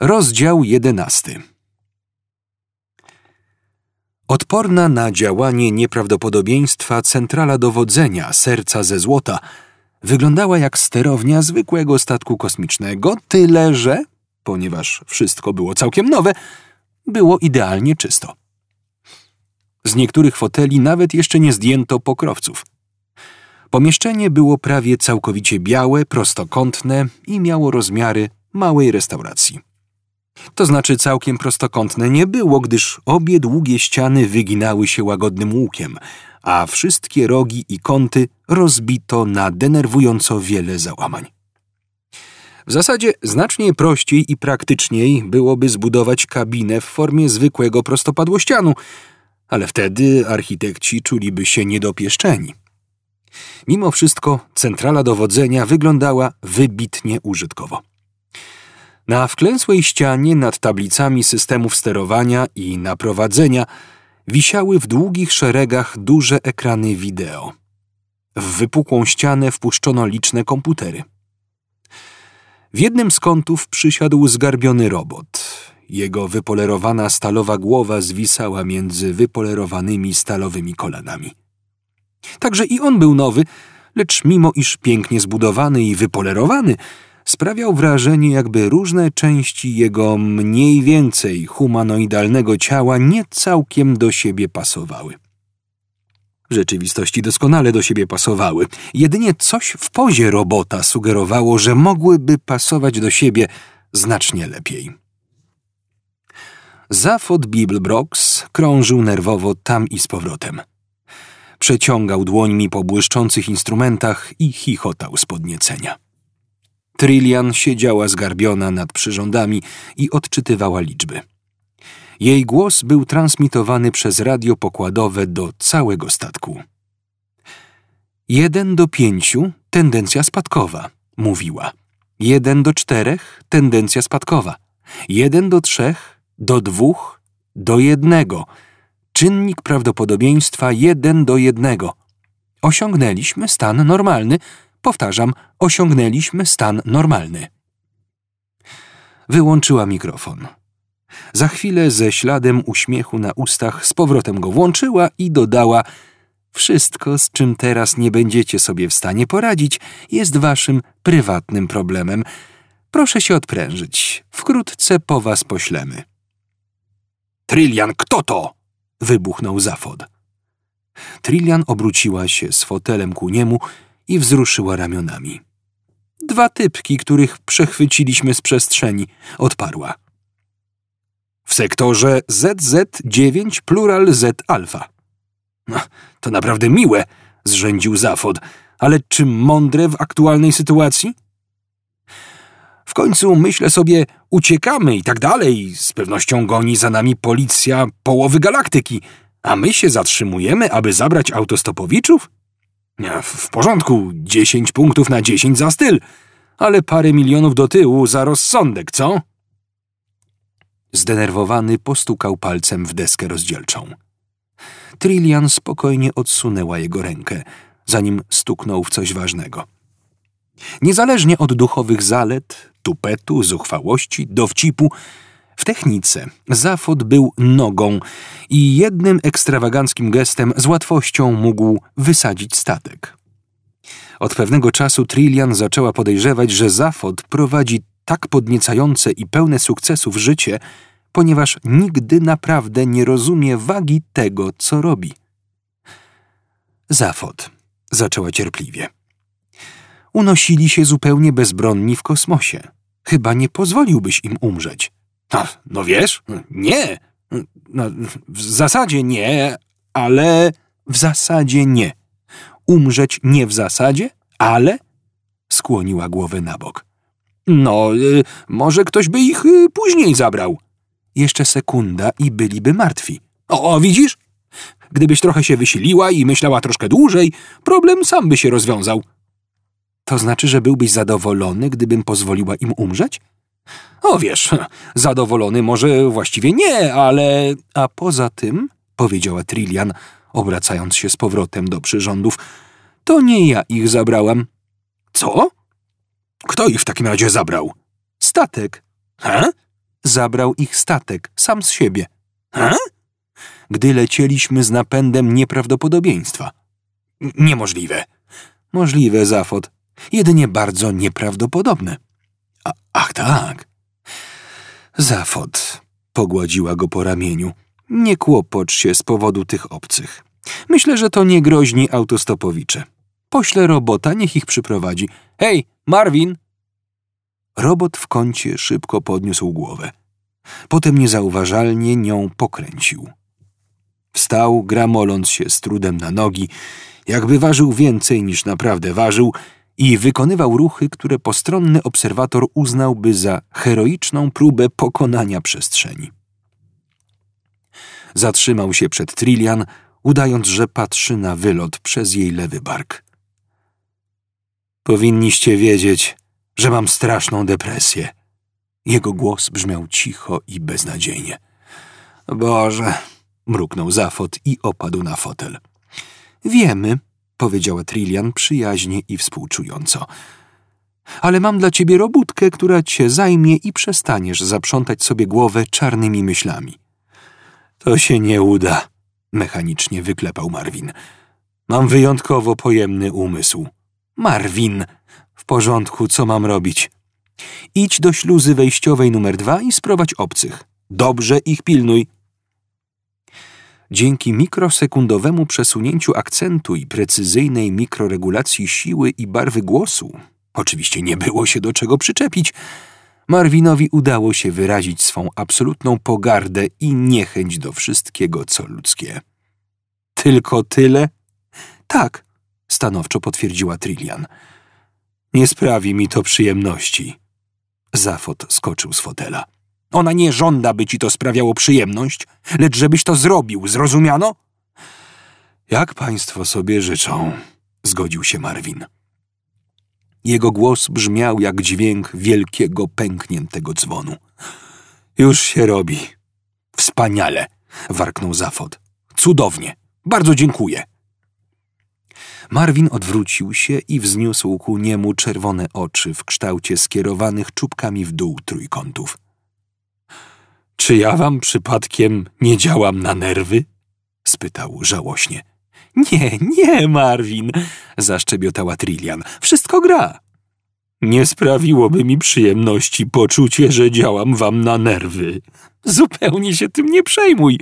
Rozdział jedenasty. Odporna na działanie nieprawdopodobieństwa centrala dowodzenia serca ze złota wyglądała jak sterownia zwykłego statku kosmicznego, tyle że, ponieważ wszystko było całkiem nowe, było idealnie czysto. Z niektórych foteli nawet jeszcze nie zdjęto pokrowców. Pomieszczenie było prawie całkowicie białe, prostokątne i miało rozmiary małej restauracji. To znaczy całkiem prostokątne nie było, gdyż obie długie ściany wyginały się łagodnym łukiem, a wszystkie rogi i kąty rozbito na denerwująco wiele załamań. W zasadzie znacznie prościej i praktyczniej byłoby zbudować kabinę w formie zwykłego prostopadłościanu, ale wtedy architekci czuliby się niedopieszczeni. Mimo wszystko centrala dowodzenia wyglądała wybitnie użytkowo. Na wklęsłej ścianie nad tablicami systemów sterowania i naprowadzenia wisiały w długich szeregach duże ekrany wideo. W wypukłą ścianę wpuszczono liczne komputery. W jednym z kątów przysiadł zgarbiony robot. Jego wypolerowana stalowa głowa zwisała między wypolerowanymi stalowymi kolanami. Także i on był nowy, lecz mimo iż pięknie zbudowany i wypolerowany, sprawiał wrażenie, jakby różne części jego mniej więcej humanoidalnego ciała nie całkiem do siebie pasowały. W rzeczywistości doskonale do siebie pasowały. Jedynie coś w pozie robota sugerowało, że mogłyby pasować do siebie znacznie lepiej. Zafod Bibelbrox krążył nerwowo tam i z powrotem. Przeciągał dłońmi po błyszczących instrumentach i chichotał z podniecenia. Trillian siedziała zgarbiona nad przyrządami i odczytywała liczby. Jej głos był transmitowany przez radio pokładowe do całego statku. Jeden do pięciu tendencja spadkowa, mówiła. Jeden do czterech tendencja spadkowa. Jeden do trzech, do dwóch, do jednego. Czynnik prawdopodobieństwa jeden do jednego. Osiągnęliśmy stan normalny, Powtarzam, osiągnęliśmy stan normalny. Wyłączyła mikrofon. Za chwilę ze śladem uśmiechu na ustach z powrotem go włączyła i dodała: Wszystko, z czym teraz nie będziecie sobie w stanie poradzić, jest waszym prywatnym problemem. Proszę się odprężyć. Wkrótce po was poślemy. Trillian, kto to? wybuchnął Zafod. Trillian obróciła się z fotelem ku niemu i wzruszyła ramionami. Dwa typki, których przechwyciliśmy z przestrzeni, odparła. W sektorze ZZ9 plural Z alfa. No, to naprawdę miłe, zrzędził Zafod, ale czy mądre w aktualnej sytuacji? W końcu myślę sobie, uciekamy i tak dalej, z pewnością goni za nami policja połowy galaktyki, a my się zatrzymujemy, aby zabrać autostopowiczów? W porządku, dziesięć punktów na dziesięć za styl, ale parę milionów do tyłu za rozsądek, co? Zdenerwowany postukał palcem w deskę rozdzielczą. Trillian spokojnie odsunęła jego rękę, zanim stuknął w coś ważnego. Niezależnie od duchowych zalet, tupetu, zuchwałości, dowcipu, w technice Zafod był nogą i jednym ekstrawaganckim gestem z łatwością mógł wysadzić statek. Od pewnego czasu Trillian zaczęła podejrzewać, że Zafod prowadzi tak podniecające i pełne sukcesów życie, ponieważ nigdy naprawdę nie rozumie wagi tego, co robi. Zafod, zaczęła cierpliwie. Unosili się zupełnie bezbronni w kosmosie. Chyba nie pozwoliłbyś im umrzeć. A, no wiesz, nie. No, w zasadzie nie, ale w zasadzie nie. Umrzeć nie w zasadzie, ale skłoniła głowę na bok. No, y, może ktoś by ich y, później zabrał. Jeszcze sekunda i byliby martwi. O, widzisz? Gdybyś trochę się wysiliła i myślała troszkę dłużej, problem sam by się rozwiązał. To znaczy, że byłbyś zadowolony, gdybym pozwoliła im umrzeć? O wiesz, zadowolony może właściwie nie, ale. A poza tym, powiedziała Trillian, obracając się z powrotem do przyrządów, to nie ja ich zabrałam. Co? Kto ich w takim razie zabrał? Statek. He? zabrał ich statek, sam z siebie. Ha? Gdy lecieliśmy z napędem nieprawdopodobieństwa. Niemożliwe. Możliwe, Zafot. Jedynie bardzo nieprawdopodobne. Ach tak. Zafot, pogładziła go po ramieniu. Nie kłopocz się z powodu tych obcych. Myślę, że to nie groźni autostopowicze. Poślę robota, niech ich przyprowadzi. Hej, Marvin! Robot w kącie szybko podniósł głowę. Potem niezauważalnie nią pokręcił. Wstał, gramoląc się z trudem na nogi, jakby ważył więcej niż naprawdę ważył i wykonywał ruchy, które postronny obserwator uznałby za heroiczną próbę pokonania przestrzeni. Zatrzymał się przed Trillian, udając, że patrzy na wylot przez jej lewy bark. Powinniście wiedzieć, że mam straszną depresję. Jego głos brzmiał cicho i beznadziejnie. Boże, mruknął Zafot i opadł na fotel. Wiemy, powiedziała Trillian przyjaźnie i współczująco. Ale mam dla ciebie robótkę, która cię zajmie i przestaniesz zaprzątać sobie głowę czarnymi myślami. To się nie uda, mechanicznie wyklepał Marvin. Mam wyjątkowo pojemny umysł. Marvin, w porządku, co mam robić? Idź do śluzy wejściowej numer dwa i sprowadź obcych. Dobrze ich pilnuj. Dzięki mikrosekundowemu przesunięciu akcentu i precyzyjnej mikroregulacji siły i barwy głosu, oczywiście nie było się do czego przyczepić, Marvinowi udało się wyrazić swą absolutną pogardę i niechęć do wszystkiego, co ludzkie. Tylko tyle? Tak, stanowczo potwierdziła Trillian. Nie sprawi mi to przyjemności. Zafot skoczył z fotela. Ona nie żąda, by ci to sprawiało przyjemność, lecz żebyś to zrobił, zrozumiano? Jak państwo sobie życzą, zgodził się Marvin. Jego głos brzmiał jak dźwięk wielkiego pękniętego dzwonu. Już się robi. Wspaniale, warknął Zafot. Cudownie. Bardzo dziękuję. Marvin odwrócił się i wzniósł ku niemu czerwone oczy w kształcie skierowanych czubkami w dół trójkątów. Czy ja wam przypadkiem nie działam na nerwy? spytał żałośnie. Nie, nie, Marvin, zaszczebiotała Trillian. Wszystko gra. Nie sprawiłoby mi przyjemności poczucie, że działam wam na nerwy. Zupełnie się tym nie przejmuj,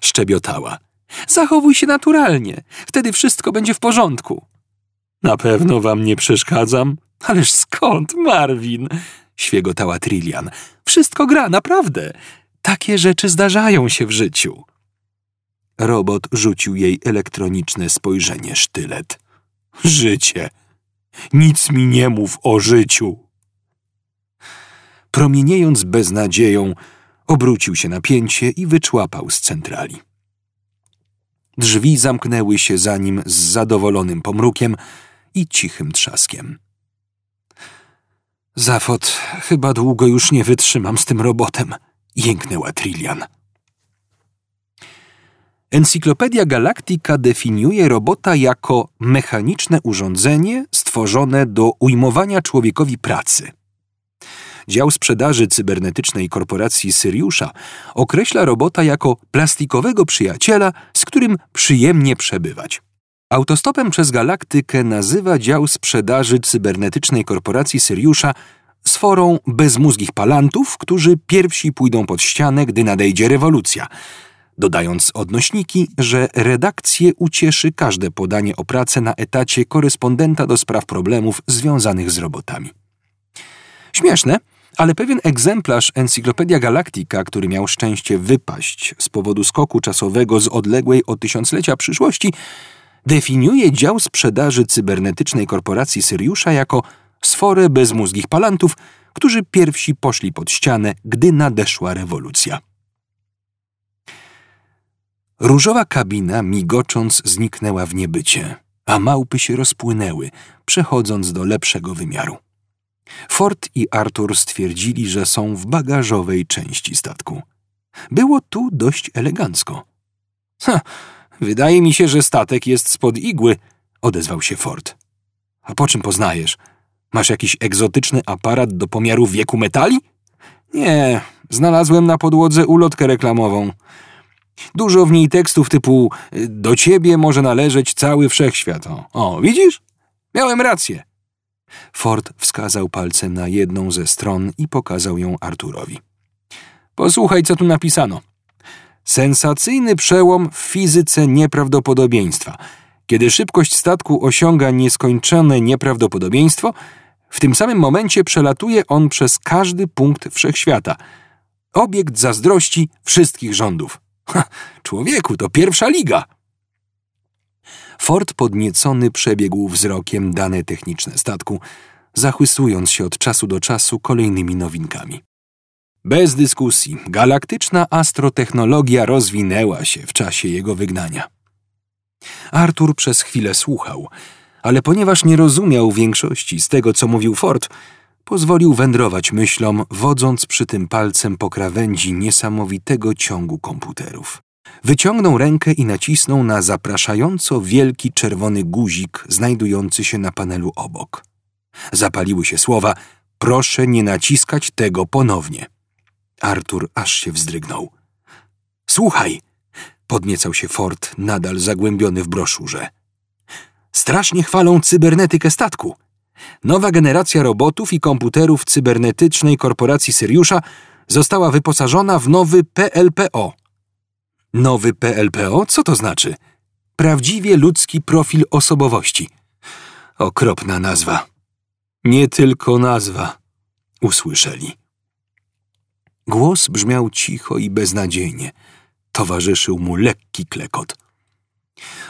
szczebiotała. Zachowuj się naturalnie, wtedy wszystko będzie w porządku. Na pewno wam nie przeszkadzam? Ależ skąd, Marvin? świegotała Trillian. Wszystko gra, naprawdę. Takie rzeczy zdarzają się w życiu. Robot rzucił jej elektroniczne spojrzenie sztylet. Życie. Nic mi nie mów o życiu. Promieniejąc beznadzieją, obrócił się na pięcie i wyczłapał z centrali. Drzwi zamknęły się za nim z zadowolonym pomrukiem i cichym trzaskiem. Zafot, chyba długo już nie wytrzymam z tym robotem, jęknęła Trillian. Encyklopedia Galactica definiuje robota jako mechaniczne urządzenie stworzone do ujmowania człowiekowi pracy. Dział sprzedaży cybernetycznej korporacji Syriusza określa robota jako plastikowego przyjaciela, z którym przyjemnie przebywać. Autostopem przez galaktykę nazywa dział sprzedaży cybernetycznej korporacji Syriusza sforą bezmózgich palantów, którzy pierwsi pójdą pod ścianę, gdy nadejdzie rewolucja – dodając odnośniki, że redakcję ucieszy każde podanie o pracę na etacie korespondenta do spraw problemów związanych z robotami. Śmieszne, ale pewien egzemplarz Encyklopedia Galactica, który miał szczęście wypaść z powodu skoku czasowego z odległej o tysiąclecia przyszłości, definiuje dział sprzedaży cybernetycznej korporacji Syriusza jako sforę bezmózgich palantów, którzy pierwsi poszli pod ścianę, gdy nadeszła rewolucja. Różowa kabina, migocząc, zniknęła w niebycie, a małpy się rozpłynęły, przechodząc do lepszego wymiaru. Ford i Arthur stwierdzili, że są w bagażowej części statku. Było tu dość elegancko. Ha, wydaje mi się, że statek jest spod igły, odezwał się Ford. A po czym poznajesz? Masz jakiś egzotyczny aparat do pomiaru wieku metali? Nie, Znalazłem na podłodze ulotkę reklamową. Dużo w niej tekstów typu do ciebie może należeć cały wszechświat. O, o widzisz? Miałem rację. Ford wskazał palcem na jedną ze stron i pokazał ją Arturowi. Posłuchaj, co tu napisano. Sensacyjny przełom w fizyce nieprawdopodobieństwa. Kiedy szybkość statku osiąga nieskończone nieprawdopodobieństwo, w tym samym momencie przelatuje on przez każdy punkt wszechświata. Obiekt zazdrości wszystkich rządów. Ha, człowieku, to pierwsza liga. Ford podniecony przebiegł wzrokiem dane techniczne statku, zachwysując się od czasu do czasu kolejnymi nowinkami. Bez dyskusji, galaktyczna astrotechnologia rozwinęła się w czasie jego wygnania. Arthur przez chwilę słuchał, ale ponieważ nie rozumiał większości z tego, co mówił Ford, pozwolił wędrować myślom, wodząc przy tym palcem po krawędzi niesamowitego ciągu komputerów. Wyciągnął rękę i nacisnął na zapraszająco wielki czerwony guzik znajdujący się na panelu obok. Zapaliły się słowa: Proszę nie naciskać tego ponownie. Artur aż się wzdrygnął. Słuchaj, podniecał się Ford, nadal zagłębiony w broszurze. Strasznie chwalą cybernetykę statku. Nowa generacja robotów i komputerów cybernetycznej korporacji Syriusza została wyposażona w nowy PLPO. Nowy PLPO? Co to znaczy? Prawdziwie ludzki profil osobowości. Okropna nazwa. Nie tylko nazwa, usłyszeli. Głos brzmiał cicho i beznadziejnie. Towarzyszył mu lekki klekot.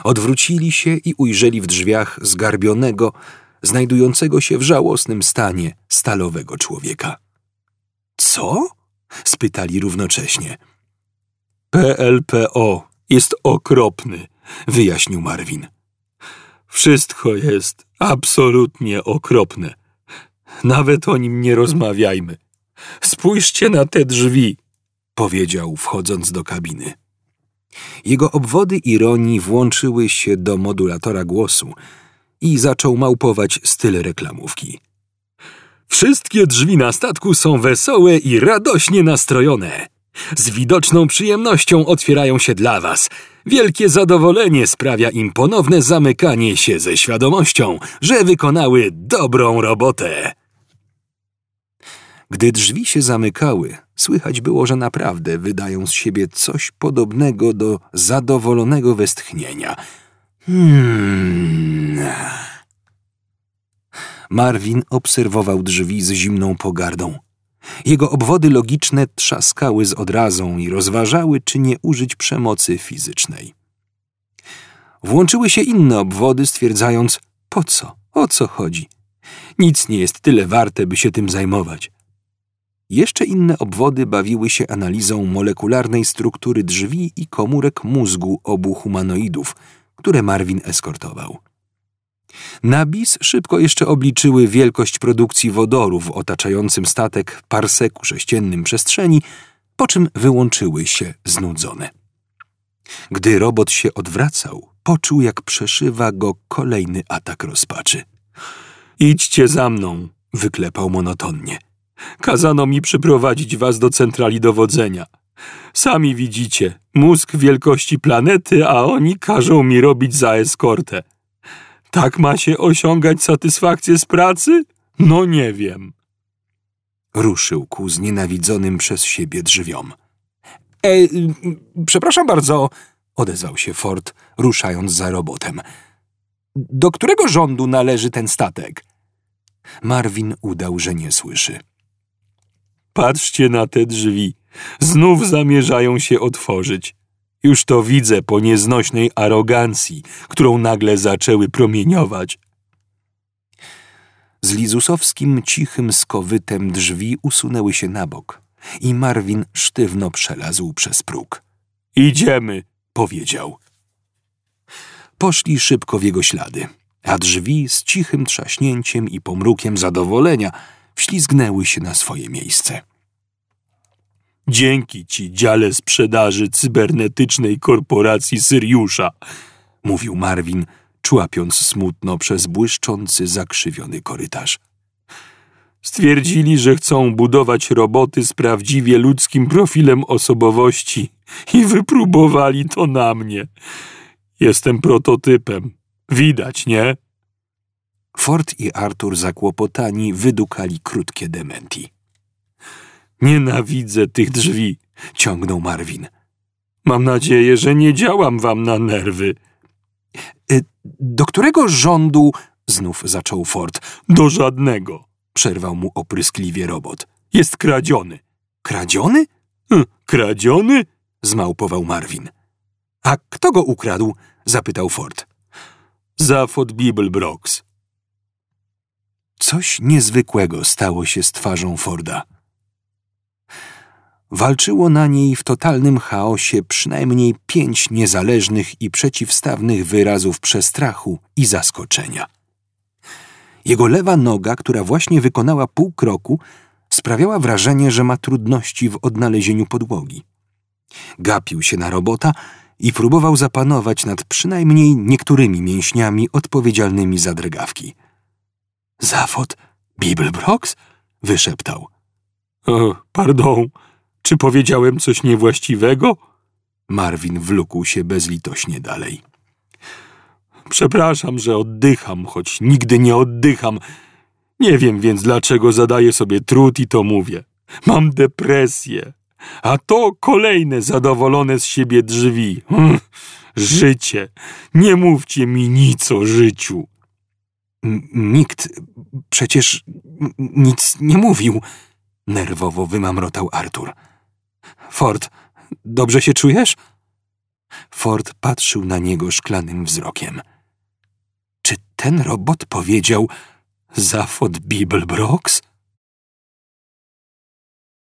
Odwrócili się i ujrzeli w drzwiach zgarbionego, znajdującego się w żałosnym stanie stalowego człowieka. Co? spytali równocześnie. PLPO jest okropny, wyjaśnił Marvin. Wszystko jest absolutnie okropne. Nawet o nim nie rozmawiajmy. Spójrzcie na te drzwi, powiedział, wchodząc do kabiny. Jego obwody ironii włączyły się do modulatora głosu i zaczął małpować styl reklamówki. Wszystkie drzwi na statku są wesołe i radośnie nastrojone. Z widoczną przyjemnością otwierają się dla Was. Wielkie zadowolenie sprawia im ponowne zamykanie się ze świadomością, że wykonały dobrą robotę. Gdy drzwi się zamykały, słychać było, że naprawdę wydają z siebie coś podobnego do zadowolonego westchnienia. Hmm. Marvin obserwował drzwi z zimną pogardą. Jego obwody logiczne trzaskały z odrazą i rozważały, czy nie użyć przemocy fizycznej. Włączyły się inne obwody, stwierdzając: Po co? O co chodzi? Nic nie jest tyle warte, by się tym zajmować. Jeszcze inne obwody bawiły się analizą molekularnej struktury drzwi i komórek mózgu obu humanoidów, które Marvin eskortował. Na BIS szybko jeszcze obliczyły wielkość produkcji wodoru w otaczającym statek parseku sześciennym przestrzeni, po czym wyłączyły się znudzone. Gdy robot się odwracał, poczuł, jak przeszywa go kolejny atak rozpaczy. Idźcie za mną, wyklepał monotonnie. Kazano mi przyprowadzić was do centrali dowodzenia. Sami widzicie, mózg wielkości planety, a oni każą mi robić za eskortę. Tak ma się osiągać satysfakcję z pracy? No nie wiem. Ruszył ku znienawidzonym przez siebie drzwiom. E, przepraszam bardzo, odezwał się Ford, ruszając za robotem. Do którego rządu należy ten statek? Marvin udał, że nie słyszy. Patrzcie na te drzwi. Znów zamierzają się otworzyć. Już to widzę po nieznośnej arogancji, którą nagle zaczęły promieniować. Z lizusowskim cichym skowytem drzwi usunęły się na bok i Marvin sztywno przelazł przez próg. Idziemy, powiedział. Poszli szybko w jego ślady, a drzwi z cichym trzaśnięciem i pomrukiem zadowolenia wślizgnęły się na swoje miejsce. Dzięki ci, dziale sprzedaży cybernetycznej korporacji Syriusza, mówił Marvin, człapiąc smutno przez błyszczący, zakrzywiony korytarz. Stwierdzili, że chcą budować roboty z prawdziwie ludzkim profilem osobowości i wypróbowali to na mnie. Jestem prototypem. Widać, nie? Ford i Arthur zakłopotani wydukali krótkie dementi. Nienawidzę tych drzwi, Ciągnął Marvin. Mam nadzieję, że nie działam wam na nerwy. Y, do którego rządu? Znów zaczął Ford. Do żadnego. Przerwał mu opryskliwie robot. Jest kradziony. Kradziony? Hm, kradziony? Zmałpował Marvin. A kto go ukradł? Zapytał Ford. Zafod Bibelbrox. Coś niezwykłego stało się z twarzą Forda. Walczyło na niej w totalnym chaosie przynajmniej pięć niezależnych i przeciwstawnych wyrazów przestrachu i zaskoczenia. Jego lewa noga, która właśnie wykonała pół kroku, sprawiała wrażenie, że ma trudności w odnalezieniu podłogi. Gapił się na robota i próbował zapanować nad przynajmniej niektórymi mięśniami odpowiedzialnymi za drgawki. Zawod Bibelbrox? wyszeptał. O, pardon, czy powiedziałem coś niewłaściwego? Marvin wlókł się bezlitośnie dalej. Przepraszam, że oddycham, choć nigdy nie oddycham. Nie wiem więc, dlaczego zadaję sobie trud i to mówię. Mam depresję. A to kolejne zadowolone z siebie drzwi. Hm, życie. Nie mówcie mi nic o życiu. Nikt przecież nic nie mówił, nerwowo wymamrotał Artur. Ford, dobrze się czujesz? Ford patrzył na niego szklanym wzrokiem. Czy ten robot powiedział Zafod Bibelbrox?